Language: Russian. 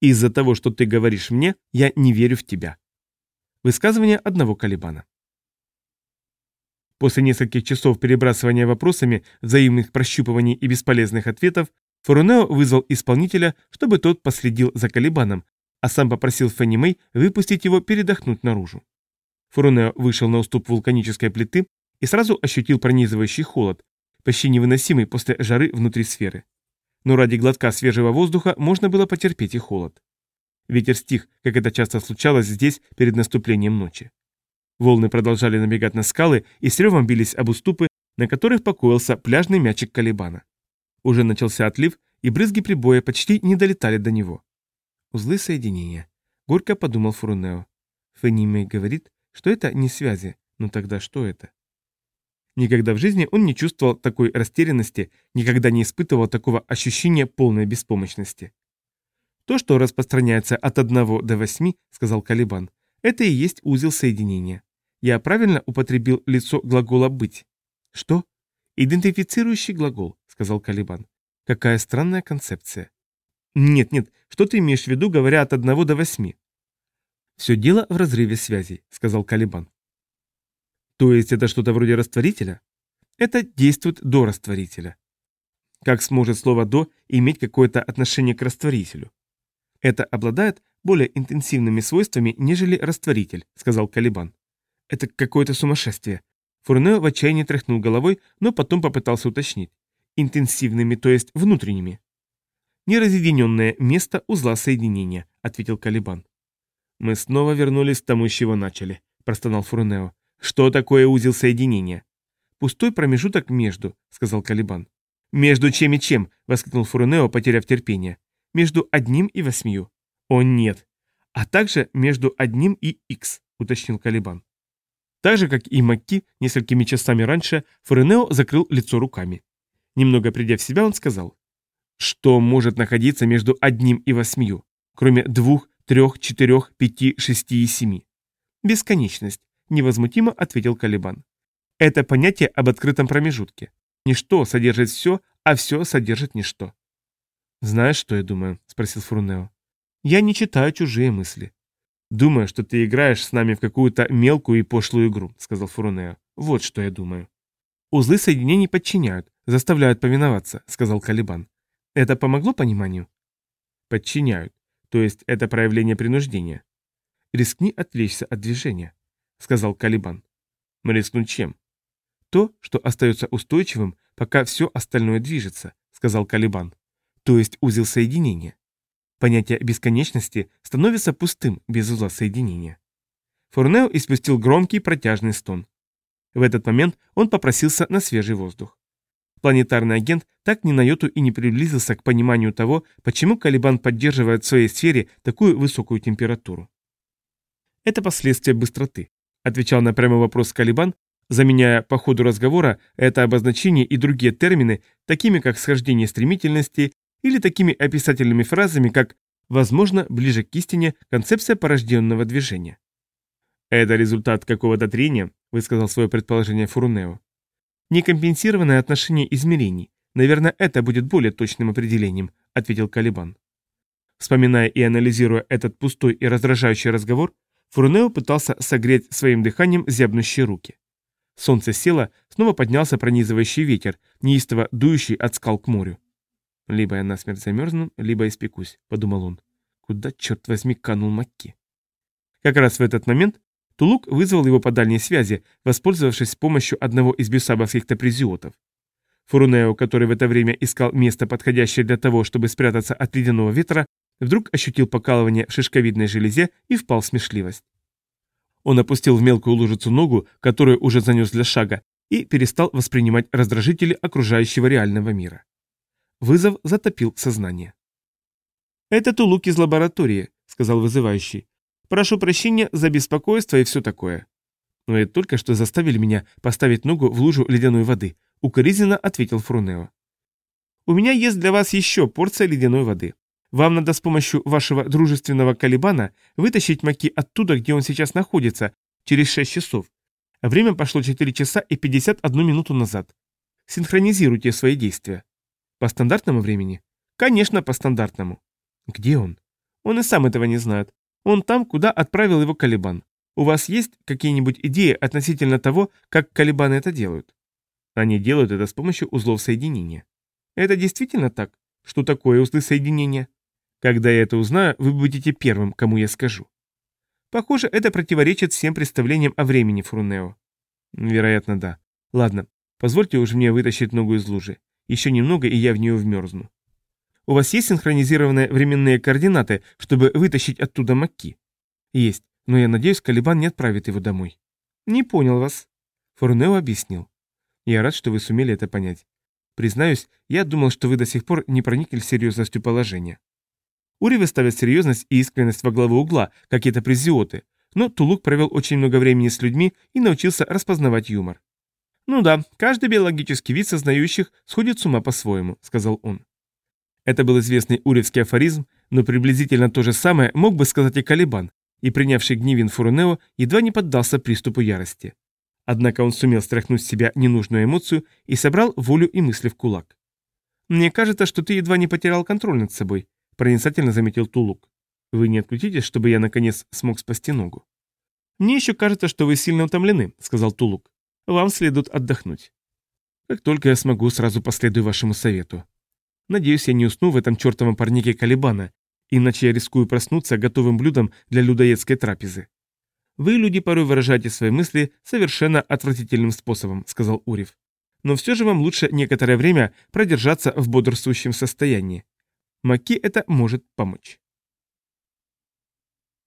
Из-за того, что ты говоришь мне, я не верю в тебя. Высказывание одного Калибана. После нескольких часов перебрасывания вопросами, взаимных прощупываний и бесполезных ответов, Фурунео вызвал исполнителя, чтобы тот последил за Калибаном, а сам попросил Фенни Мэй выпустить его передохнуть наружу. Фурунео вышел на уступ вулканической плиты и сразу ощутил пронизывающий холод, почти невыносимый после жары внутри сферы. Но ради глотка свежего воздуха можно было потерпеть и холод. Ветер стих, как это часто случалось здесь перед наступлением ночи. Волны продолжали набегать на скалы и с ревом бились об уступы, на которых покоился пляжный мячик Калибана. Уже начался отлив, и брызги прибоя почти не долетали до него. Узлы соединения. Горько подумал Фурунео. Фенни говорит, что это не связи, но тогда что это? Никогда в жизни он не чувствовал такой растерянности, никогда не испытывал такого ощущения полной беспомощности. То, что распространяется от одного до восьми, сказал Калибан, это и есть узел соединения. Я правильно употребил лицо глагола «быть». Что? Идентифицирующий глагол, сказал Калибан. Какая странная концепция. Нет, нет, что ты имеешь в виду, говоря от одного до восьми? Все дело в разрыве связей, сказал Калибан. То есть это что-то вроде растворителя? Это действует до растворителя. Как сможет слово «до» иметь какое-то отношение к растворителю? Это обладает более интенсивными свойствами, нежели растворитель, сказал Калибан. Это какое-то сумасшествие. Фурнео в отчаянии тряхнул головой, но потом попытался уточнить. Интенсивными, то есть внутренними. Неразъединенное место узла соединения, ответил Калибан. Мы снова вернулись к тому, с чего начали, простонал Фурнео. Что такое узел соединения? Пустой промежуток между, сказал Калибан. Между чем и чем? воскликнул Фурнео, потеряв терпение. Между одним и восьмью. О нет. А также между одним и x, уточнил Калибан. Так же, как и Макки, несколькими часами раньше, Фурнео закрыл лицо руками. Немного придя в себя, он сказал. Что может находиться между одним и восьмью, кроме двух, трех, четырех, пяти, шести и семи? Бесконечность, невозмутимо ответил Калибан. Это понятие об открытом промежутке. Ничто содержит все, а все содержит ничто. «Знаешь, что я думаю?» – спросил Фурнео. «Я не читаю чужие мысли». «Думаю, что ты играешь с нами в какую-то мелкую и пошлую игру», – сказал Фурнео. «Вот что я думаю». «Узлы соединений подчиняют, заставляют повиноваться», – сказал Калибан. «Это помогло пониманию?» «Подчиняют. То есть это проявление принуждения. Рискни отвлечься от движения. — сказал Калибан. «Рискнуть чем?» «То, что остается устойчивым, пока все остальное движется», — сказал Калибан. «То есть узел соединения. Понятие бесконечности становится пустым без узла соединения». Фурнео испустил громкий протяжный стон. В этот момент он попросился на свежий воздух. Планетарный агент так ни на йоту и не приблизился к пониманию того, почему Калибан поддерживает в своей сфере такую высокую температуру. Это последствия быстроты отвечал на прямой вопрос Калибан, заменяя по ходу разговора это обозначение и другие термины, такими как схождение стремительности или такими описательными фразами, как «возможно, ближе к истине концепция порожденного движения». «Это результат какого-то трения», — высказал свое предположение Фурунео. «Некомпенсированное отношение измерений. Наверное, это будет более точным определением», — ответил Калибан. Вспоминая и анализируя этот пустой и раздражающий разговор, Фурнео пытался согреть своим дыханием зябнущие руки. Солнце село, снова поднялся пронизывающий ветер, неистово дующий от скал к морю. «Либо я насмерть замерзну, либо испекусь», — подумал он. «Куда, черт возьми, канул Макки?» Как раз в этот момент Тулук вызвал его по дальней связи, воспользовавшись помощью одного из бюсабовских тапризиотов. Фурунео, который в это время искал место, подходящее для того, чтобы спрятаться от ледяного ветра, Вдруг ощутил покалывание в шишковидной железе и впал в смешливость. Он опустил в мелкую лужицу ногу, которую уже занес для шага, и перестал воспринимать раздражители окружающего реального мира. Вызов затопил сознание. «Это Тулук из лаборатории», — сказал вызывающий. «Прошу прощения за беспокойство и все такое». «Вы только что заставили меня поставить ногу в лужу ледяной воды», — укоризненно ответил Фрунео. «У меня есть для вас еще порция ледяной воды. Вам надо с помощью вашего дружественного Калибана вытащить Маки оттуда, где он сейчас находится, через 6 часов. Время пошло 4 часа и 51 минуту назад. Синхронизируйте свои действия. По стандартному времени? Конечно, по стандартному. Где он? Он и сам этого не знает. Он там, куда отправил его Калибан. У вас есть какие-нибудь идеи относительно того, как Калибаны это делают? Они делают это с помощью узлов соединения. Это действительно так? Что такое узлы соединения? Когда я это узнаю, вы будете первым, кому я скажу. Похоже, это противоречит всем представлениям о времени, Фрунео. Вероятно, да. Ладно, позвольте уже мне вытащить ногу из лужи. Еще немного, и я в нее вмерзну. У вас есть синхронизированные временные координаты, чтобы вытащить оттуда Макки? Есть, но я надеюсь, Калибан не отправит его домой. Не понял вас. Фурнео объяснил. Я рад, что вы сумели это понять. Признаюсь, я думал, что вы до сих пор не проникли серьезностью положения. Уривы ставят серьезность и искренность во главу угла, как это презиоты, но Тулук провел очень много времени с людьми и научился распознавать юмор. «Ну да, каждый биологический вид сознающих сходит с ума по-своему», — сказал он. Это был известный уревский афоризм, но приблизительно то же самое мог бы сказать и Калибан, и принявший гневин Фурунео едва не поддался приступу ярости. Однако он сумел стряхнуть с себя ненужную эмоцию и собрал волю и мысли в кулак. «Мне кажется, что ты едва не потерял контроль над собой», — проницательно заметил Тулук. «Вы не отключитесь, чтобы я, наконец, смог спасти ногу?» «Мне еще кажется, что вы сильно утомлены», — сказал Тулук. «Вам следует отдохнуть». «Как только я смогу, сразу последую вашему совету. Надеюсь, я не усну в этом чертовом парнике Калибана, иначе я рискую проснуться готовым блюдом для людоедской трапезы». «Вы, люди, порой выражаете свои мысли совершенно отвратительным способом», — сказал Урив. «Но все же вам лучше некоторое время продержаться в бодрствующем состоянии. Маки это может помочь».